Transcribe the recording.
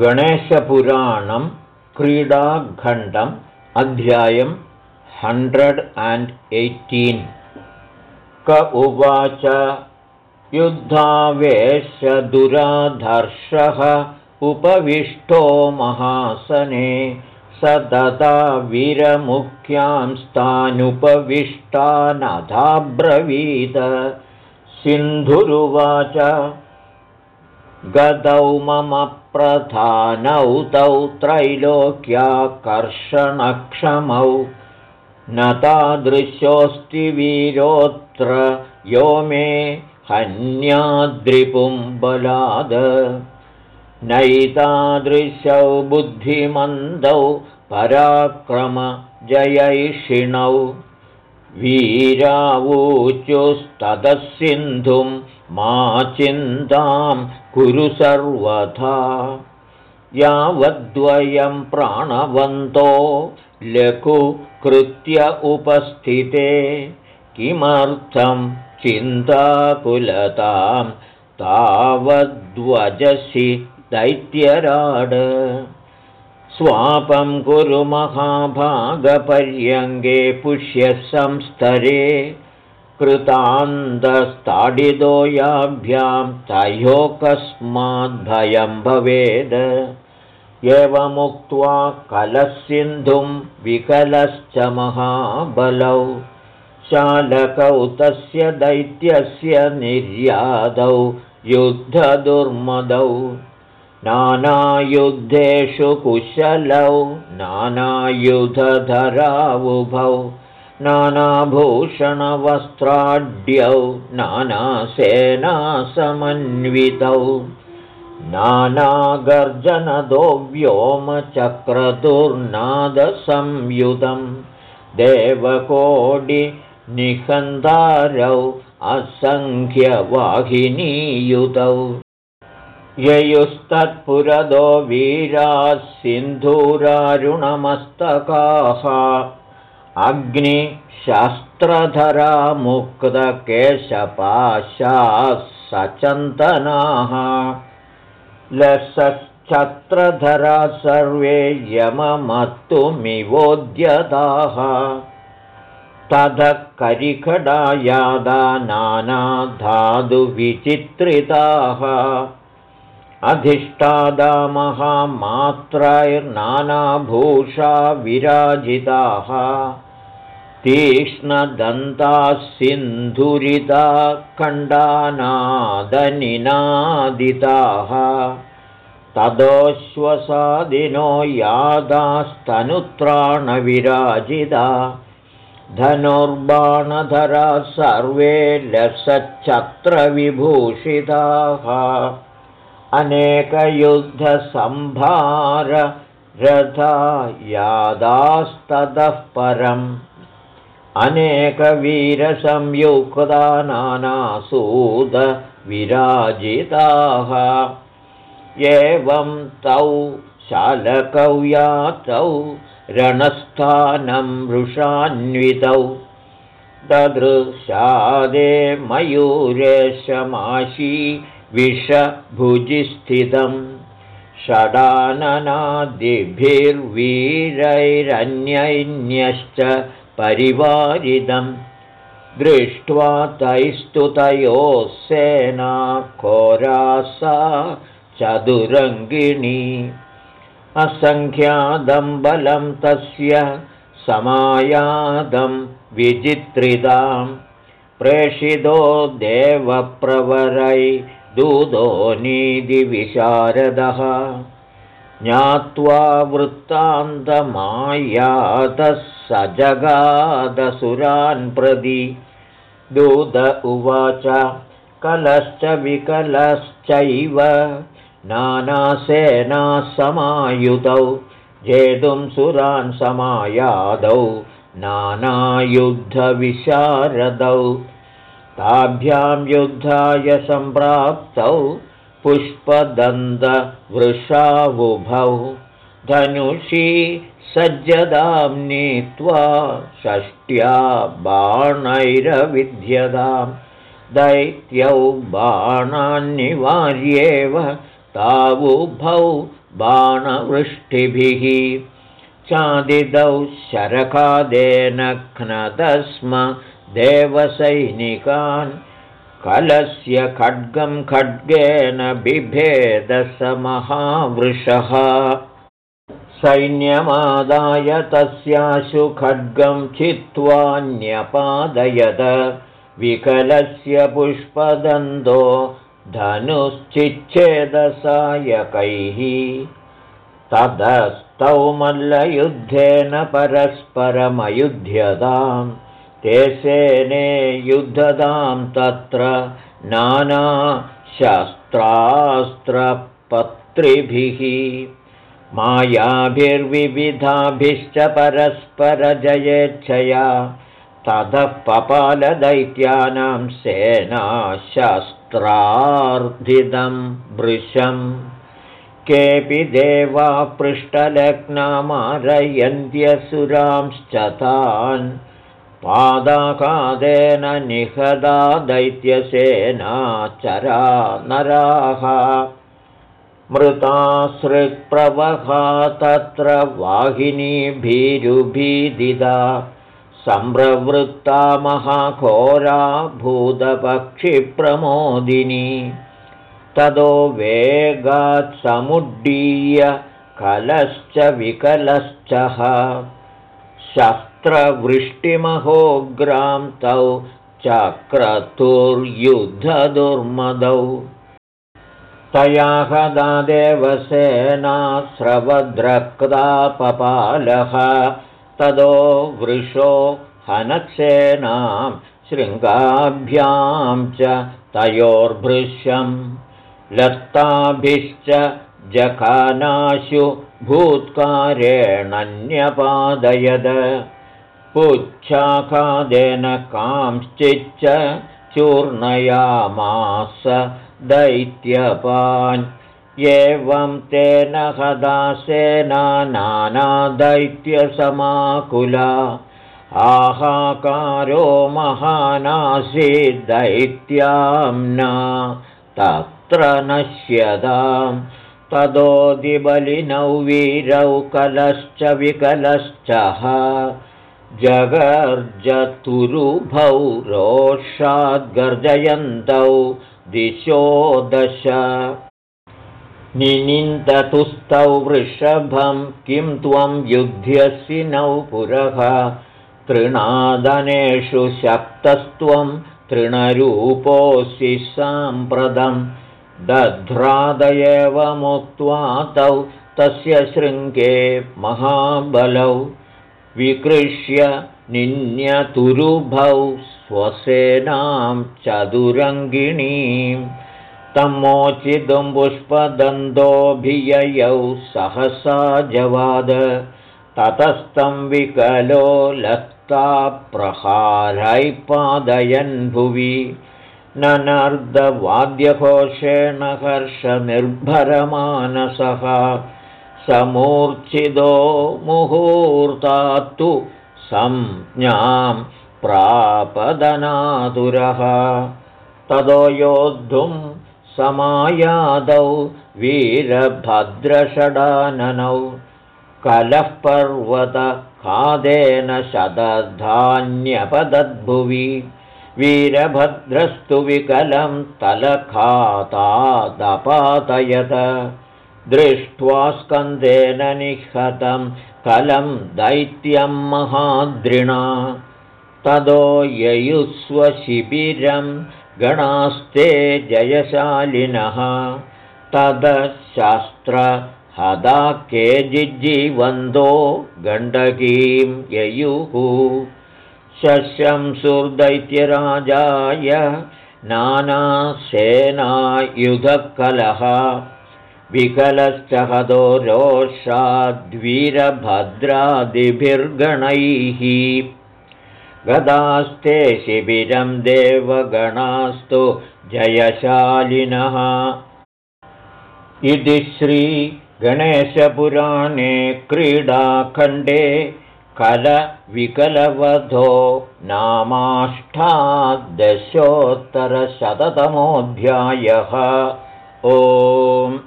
गणेशपुराणं क्रीडाखण्डम् अध्यायं hundred and eighteen क उवाच युद्धावेशदुराधर्षः उपविष्टो महासने स ददा वीरमुख्यांस्तानुपविष्टानधाब्रवीद सिन्धुरुवाच गतौ मम प्रधानौ तौ त्रैलोक्याकर्षणक्षमौ। न तादृशोऽस्ति वीरोऽत्र यो मे हन्याद्रिपुं बलाद नैतादृशौ बुद्धिमन्दौ पराक्रमजयैषिणौ। वीरावूचुस्ततः सिन्धुं मा चिन्तां कुरु सर्वथा। यावद्वयं प्राणवन्तो लघुकृत्य उपस्थिते। किमर्थं चिन्ताकुलतां तावद्वजसि दैत्यराड। स्वापं कुरु महाभागपर्यङ्गे पुष्यसंस्तरे कृतान्तस्ताडितो याभ्यां तयोकस्माद्भयं भवेद्। एवमुक्त्वा कलसिन्धुं विकलश्च महाबलौ शालकौ तस्य दैत्यस्य निर्यादौ युद्धदुर्मदौ। नानायुद्धेषु कुशलौ नानायुधधरावुभौ नानाभूषणवस्त्राढ्यौ नानासेनासमन्वितौ। नानागर्जनदो व्योमचक्रदुर्नादसंयुतं देवकोटिनिखन्दारौ असङ्ख्यवाहिनीयुतौ। ययुस्तत्पुरदो वीराः सिन्धूरारुणमस्तकाः अग्निशास्त्रधरा मुक्तकेशपाशाः सचन्तनाः लसच्छत्रधरा सर्वे यममत्तुमिवोद्यताः। ततः करिखडायादा नानाधातुविचित्रिताः अधिष्ठादा महामात्रैर्नानाभूषा विराजिताः तीक्ष्णदन्ताः सिन्धुरिता खण्डानादनिनादिताः तदोश्वसादिनो यादास्तनुत्राणविराजिता धनुर्बाणधरा सर्वे लसच्छत्रविभूषिताः अनेकयुद्धसम्भाररथा यादास्ततः परम्। अनेकवीरसंयुक्ता नानासूदविराजिताः एवं तौ शालकौ यातौ रणस्थानं वृषान्वितौ। ददृशादे मयूरेशमाशी विषभुजिस्थितं षडाननादिभिर्वीरैरन्यैन्यश्च परिवारिदं दृष्ट्वा तैस्तुतयोः सेना कोरासा चतुरङ्गिणी। असङ्ख्यादं बलं तस्य समायादं विचित्रितां प्रेषितो देवप्रवरै दूतो नीतिविशारदः ज्ञात्वा वृत्तान्तमायातः स जगादसुरान् प्रति। दूत उवाच कलश्च विकलश्चैव नानासेनासमायुतौ जेतुं सुरान् समायादौ नानायुद्धविशारदौ ताभ्यां युद्धाय सम्प्राप्तौ पुष्पदन्तवृषावुभौ। धनुषी सज्जदां नीत्वा षष्ट्या बाणैरविध्यतां। दैत्यौ बाणान्निवार्येव तावुभौ बाणवृष्टिभिः। चादिदौ शरकादेन घ्नतस्म देवसैनिकान् कलस्य खड्गं खड्गेन बिभेद स महावृषः। सैन्यमादाय तस्याशु खड्गं चित्वान्यपादयद विकलस्य पुष्पदन्दो धनुश्चिच्छेदसायकैः। ततस्तौ मल्लयुद्धेन परस्परमयुध्यताम् ते सेने युद्धतां तत्र नानाशस्त्रास्त्रपत्रिभिः। मायाभिर्विविधाभिश्च परस्परजयेच्छया ततः पपालदैत्यानां सेनाशस्त्रार्धितं वृशम् केऽपि देवा पृष्ठलग्नामारयन्त्यसुरांश्च तान् पादाकादेन निहदा दैत्यसेनाचरा नराः। मृतासृक्प्रवहा तत्र वाहिनीभीरुभीदिदा सम्प्रवृत्ता महाघोरा भूतपक्षिप्रमोदिनी। समुड्डीय कलश्च विकलश्च शस्त्रवृष्टिमहोग्रां तौ चक्रतुर्युद्धदुर्मदौ। तया हदा देवसेनास्रवद्रक्तापपालः तदो वृषो हनत्सेनां शृङ्गाभ्यां च तयोर्भृश्यम् लत्ताभिश्च जखानाशु भूत्कारेणन्यपादयद पुच्छाखादेन कांश्चिच्च चूर्णयामास दैत्यपान्। एवं तेन नानादैत्यसमाकुला। आहाकारो महानासीद्दैत्याम्ना तत्र नश्यताम्। तदोदिबलिनौ वीरौ कलश्च विकलश्च जगर्जतुरुभौ रोषाद्गर्जयन्तौ दिशो दश। निनिन्दतुस्तौ वृषभं किं त्वं युध्यसि नौ पुरः। तृणादनेषु शक्तस्त्वं तृणरूपोऽसि साम्प्रदम् दध्रादयेवमुक्त्वा तौ तस्य शृङ्गे महाबलौ विकृष्य निन्यतुरुभौ स्वसेनां चतुरङ्गिणीं तमोचितुं पुष्पदन्तोऽभिययौ सहसा जवाद ततस्तं विकलो लत्ता प्रहारैः पादयन् भुवि ननर्दवाद्यघोषेण हर्षनिर्भरमानसः समूर्च्छिदो मुहूर्तात्तु संज्ञां प्रापदनातुरः ततो योद्धुं समायादौ वीरभद्रषडाननौ। कलःपर्वतखादेन शतधान्यपदद्भुवि। वीरभद्रस्तु विकलं तलखातादपातयत दृष्ट्वा स्कन्देन निहतं कलं दैत्यं महाद्रिणा। तदो ययुस्वशिबिरं गणास्ते जयशालिनः। तदशास्त्रहदा केजिज्जीवन्दो गण्डकीं ययुः। शशंसुर्दैत्यराजाय नानासेनायुधकलः विकलश्च हदो रोषाद्वीरभद्रादिभिर्गणैः। गदास्ते शिबिरं देवगणास्तु जयशालिनः। इति श्रीगणेशपुराणे क्रीडाखण्डे कलविकलवधो नामाष्टादशोत्तरशततमोऽध्यायः। ओम्